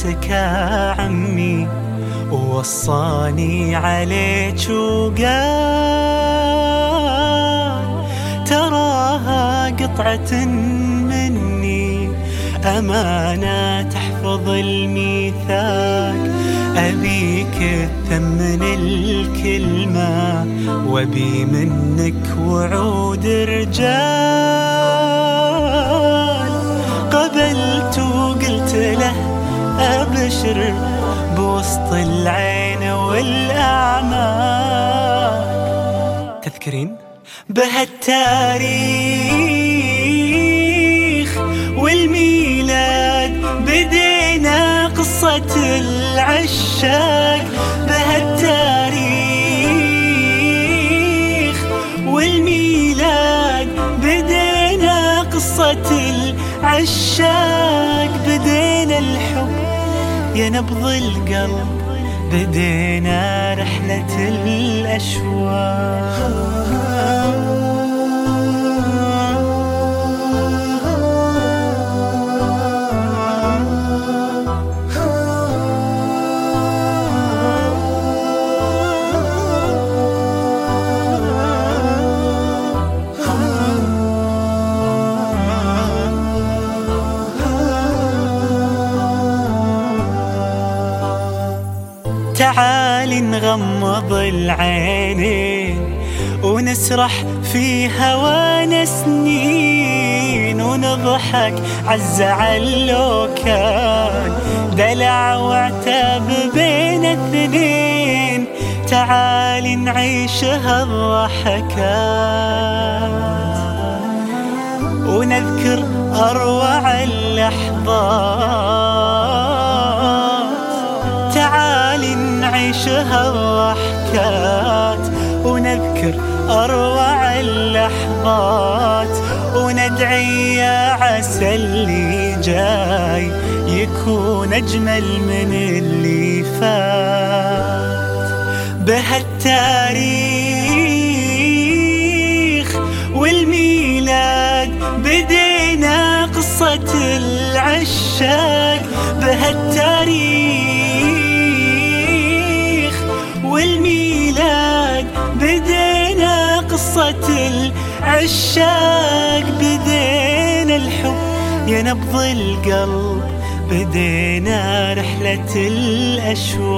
عرفتك يا عمي ووصاني عليك وقال تراها قطعة مني أمانة تحفظ الميثاق. أبيك تثمن الكلمة وأبي منك وعود رجال. قبلت أبشر بوسط العين والأعمال تذكرين؟ بهالتاريخ والميلاد بدينا قصة العشاق. بهالتاريخ والميلاد بدينا قصة العشاق. يا نبض القلب بدينا رحلة تعال نغمض العينين ونسرح في هوانا سنين ونضحك عالزعل لو كان دلع وعتاب بين اثنين تعال نعيش هالضحكات ونذكر أروع اللحظات. تعال نعيش هالضحكات ونذكر أروع اللحظات وندعي يا عسى اللي جاي يكون أجمل من اللي فات. بهالتاريخ والميلاد بدينا قصة العشاق بهالتاريخ قصة العشاق بدينا الحب يا نبض القلب بدينا رحلة الأشواق.